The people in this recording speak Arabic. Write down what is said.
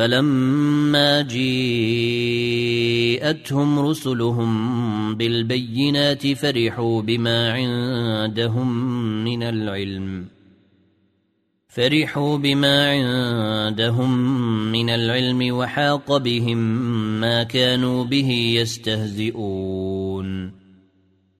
فلما جيءتهم رسلهم بالبينات فرحوا بما عندهم من العلم. فرحوا بما عندهم من العلم وحاق بهم ما كانوا به يستهزئون.